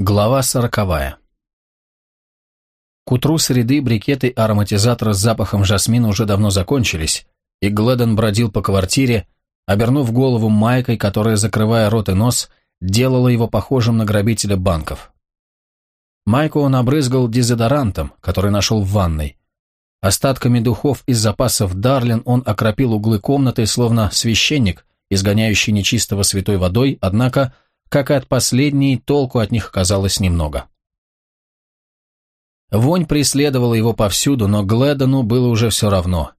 Глава сороковая. К утру среды брикеты ароматизатора с запахом жасмина уже давно закончились, и Гледон бродил по квартире, обернув голову майкой, которая, закрывая рот и нос, делала его похожим на грабителя банков. Майку он обрызгал дезодорантом, который нашел в ванной. Остатками духов из запасов Дарлин он окропил углы комнаты, словно священник, изгоняющий нечистого святой водой, однако – как и от последней, толку от них оказалось немного. Вонь преследовала его повсюду, но Гледону было уже все равно.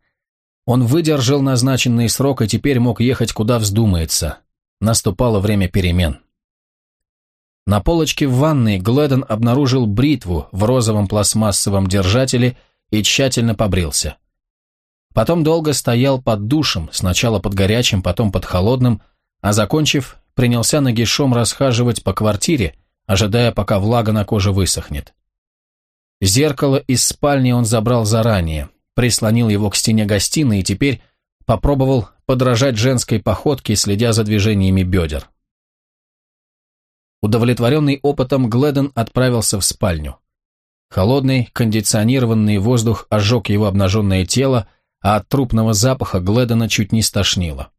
Он выдержал назначенный срок и теперь мог ехать куда вздумается. Наступало время перемен. На полочке в ванной Гледон обнаружил бритву в розовом пластмассовом держателе и тщательно побрился. Потом долго стоял под душем, сначала под горячим, потом под холодным, а закончив, принялся нагишом расхаживать по квартире, ожидая, пока влага на коже высохнет. Зеркало из спальни он забрал заранее, прислонил его к стене гостиной и теперь попробовал подражать женской походке, следя за движениями бедер. Удовлетворенный опытом, Гледен отправился в спальню. Холодный, кондиционированный воздух ожег его обнаженное тело, а от трупного запаха Гледена чуть не стошнило.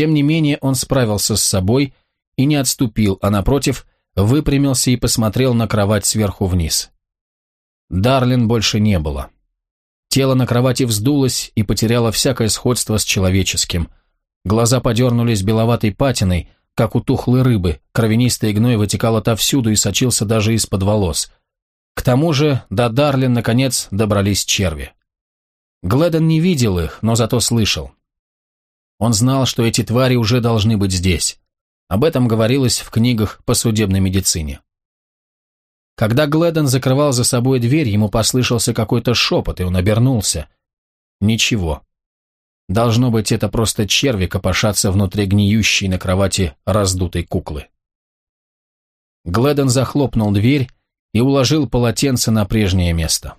Тем не менее он справился с собой и не отступил, а напротив, выпрямился и посмотрел на кровать сверху вниз. Дарлин больше не было. Тело на кровати вздулось и потеряло всякое сходство с человеческим. Глаза подернулись беловатой патиной, как у тухлой рыбы, кровянистый гной вытекал отовсюду и сочился даже из-под волос. К тому же до Дарлин, наконец, добрались черви. Гледон не видел их, но зато слышал. Он знал, что эти твари уже должны быть здесь. Об этом говорилось в книгах по судебной медицине. Когда Гледон закрывал за собой дверь, ему послышался какой-то шепот, и он обернулся. Ничего. Должно быть, это просто черви копошатся внутри гниющей на кровати раздутой куклы. Гледон захлопнул дверь и уложил полотенце на прежнее место.